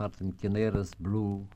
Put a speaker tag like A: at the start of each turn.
A: Martin Kineres Blue